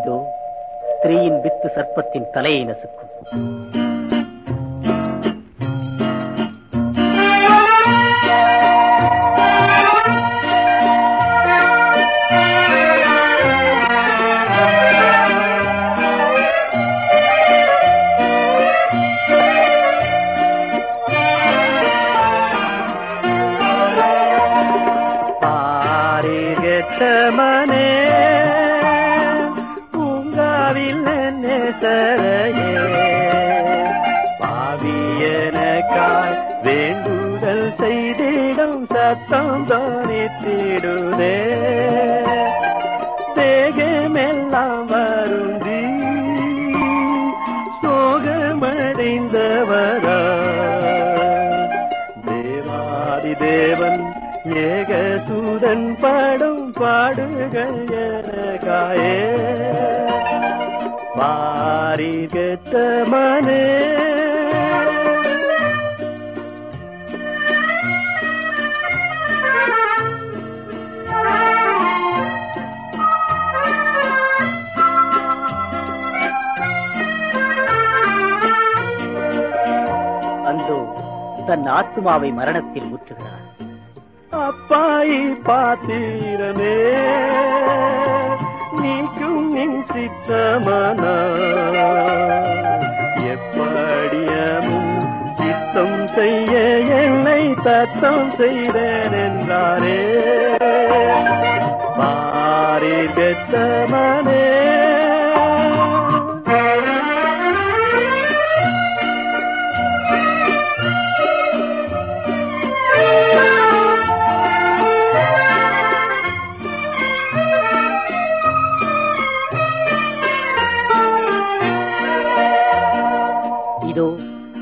இதோ ஸ்திரீயின் வித்து சர்ப்பத்தின் தலையை நசுக்கும். பாரிகட்டமனே பூங்காவில் நேசரையே பாவியனக்காய் வேண்டுதல் செய்திடும் சத்தம் தோணித்திடுதே தேகமெல்லாம் வருந்தி சோகமடைந்தவரா. தேவாதி தேவன் ஏகசூதன் பாடும் பாடுகள் எனக்காயே பாரிகத்தமனே அந்தோ தன் ஆத்துமாவை மரணத்தில் ஊற்றுகிறார். அப்பாயி பாத்திரமே நீக்கும் நின் சித்தமனா செய்ய என்னை தத்தம் செய்தேன் என்றாரே மாறி பெத்தமனே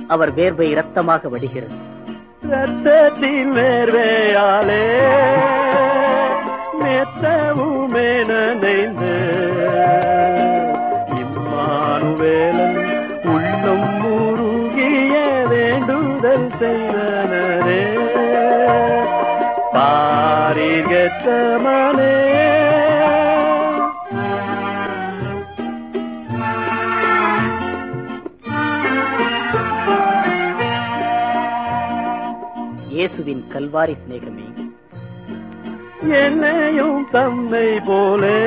அவர் வேர்வை ரத்தமாக வடிகிறது. ரத்தத்தின் வேர்வையாலே மெத்தவுமே நனைந்து இம்மானுவேலன் உள்ளம் முருகிய வேண்டுதல் செய்தனரே. பாரிகத்தமனே இயேசுவின் கல்வாரி சிநேகமே. என்னையும் தன்னை போலே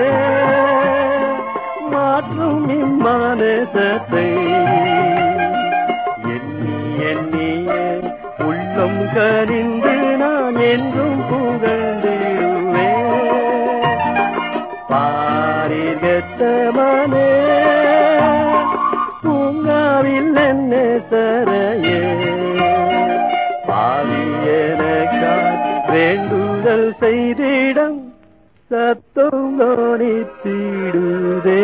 மாற்றும் இம்மானேசத்தை எண்ணி எண்ணிய உள்ளம் கரிந்து நான் என்றும் புகழ்ந்திடுவேன் பாரிகத்தமனே பூங்காவில் என்ன பாவியனக்காய் வேண்டுதல் செய்திடம் சத்தம் கவனித்திடுதே